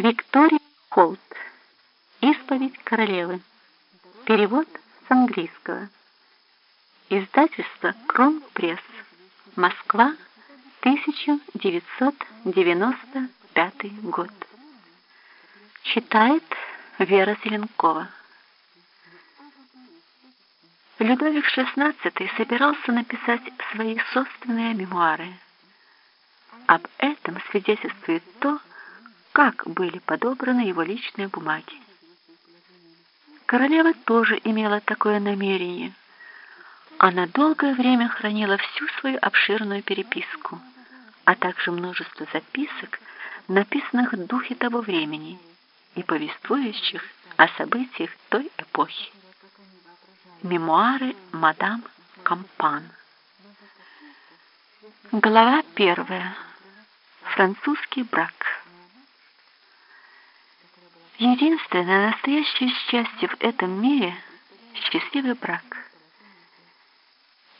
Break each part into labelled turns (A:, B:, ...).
A: Виктория Холт. Исповедь королевы. Перевод с английского. Издательство Кронпресс. Москва, 1995 год. Читает Вера Зеленкова. Людовик XVI собирался написать свои собственные мемуары. Об этом свидетельствует то, как были подобраны его личные бумаги. Королева тоже имела такое намерение. Она долгое время хранила всю свою обширную переписку, а также множество записок, написанных в духе того времени и повествующих о событиях той эпохи. Мемуары мадам Кампан. Глава первая. Французский брак. Единственное настоящее счастье в этом мире — счастливый брак.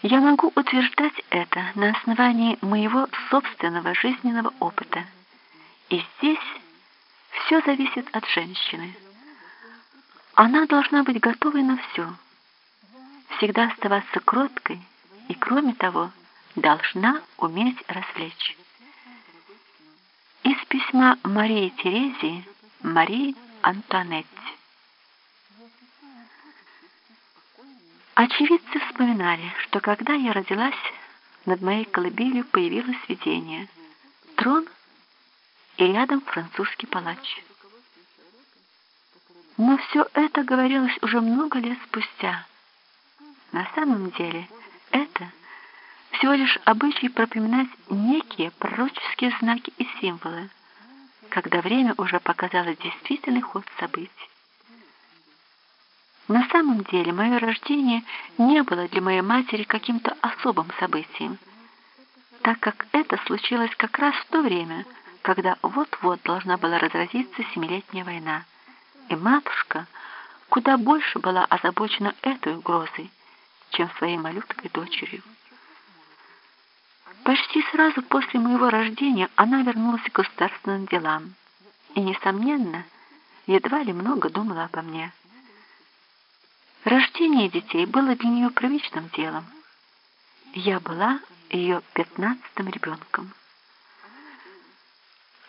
A: Я могу утверждать это на основании моего собственного жизненного опыта. И здесь все зависит от женщины. Она должна быть готовой на все, всегда оставаться кроткой и, кроме того, должна уметь развлечь. Из письма Марии Терезии Марии Антуанетти. Очевидцы вспоминали, что когда я родилась, над моей колыбелью появилось видение. Трон и рядом французский палач. Но все это говорилось уже много лет спустя. На самом деле это всего лишь обычай пропоминать некие пророческие знаки и символы, когда время уже показало действительный ход событий. На самом деле мое рождение не было для моей матери каким-то особым событием, так как это случилось как раз в то время, когда вот-вот должна была разразиться Семилетняя война, и матушка куда больше была озабочена этой угрозой, чем своей малюткой дочерью. Почти сразу после моего рождения она вернулась к государственным делам и, несомненно, едва ли много думала обо мне. Рождение детей было для нее привычным делом. Я была ее пятнадцатым ребенком.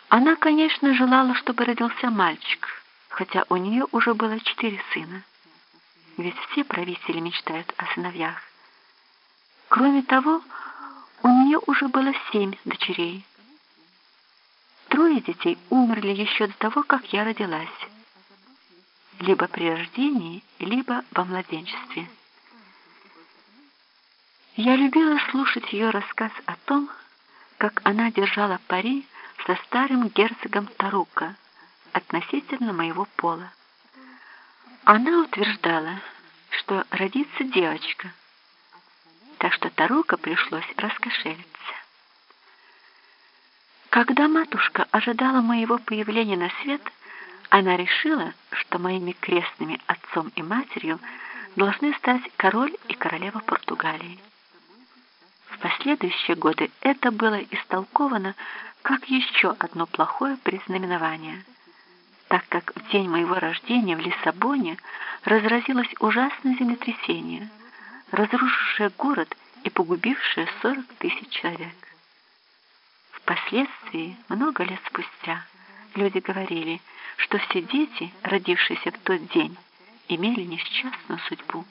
A: Она, конечно, желала, чтобы родился мальчик, хотя у нее уже было четыре сына. Ведь все правители мечтают о сыновьях. Кроме того, у нее уже было семь дочерей. Трое детей умерли еще до того, как я родилась. Либо при рождении, либо во младенчестве. Я любила слушать ее рассказ о том, как она держала пари со старым герцогом Тарука относительно моего пола. Она утверждала, что родится девочка – так что Тарука пришлось раскошелиться. Когда матушка ожидала моего появления на свет, она решила, что моими крестными отцом и матерью должны стать король и королева Португалии. В последующие годы это было истолковано как еще одно плохое признаменование, так как в день моего рождения в Лиссабоне разразилось ужасное землетрясение – разрушившее город и погубившее 40 тысяч человек. Впоследствии, много лет спустя, люди говорили, что все дети, родившиеся в тот день, имели несчастную судьбу.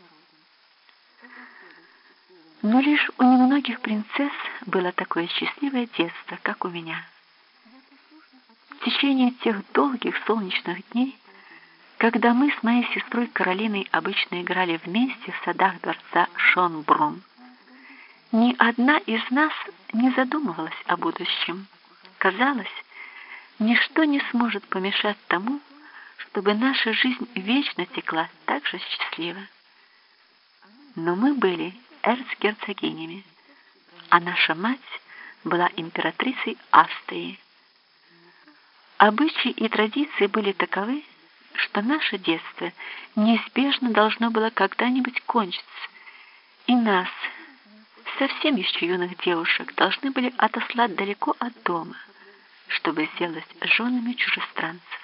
A: Но лишь у немногих принцесс было такое счастливое детство, как у меня. В течение тех долгих солнечных дней когда мы с моей сестрой Каролиной обычно играли вместе в садах дворца Шонбрун. Ни одна из нас не задумывалась о будущем. Казалось, ничто не сможет помешать тому, чтобы наша жизнь вечно текла так же счастливо. Но мы были эрцгерцогинями, а наша мать была императрицей Австрии. Обычаи и традиции были таковы, что наше детство неизбежно должно было когда-нибудь кончиться, и нас, совсем еще юных девушек, должны были отослать далеко от дома, чтобы сделать женами чужестранцев.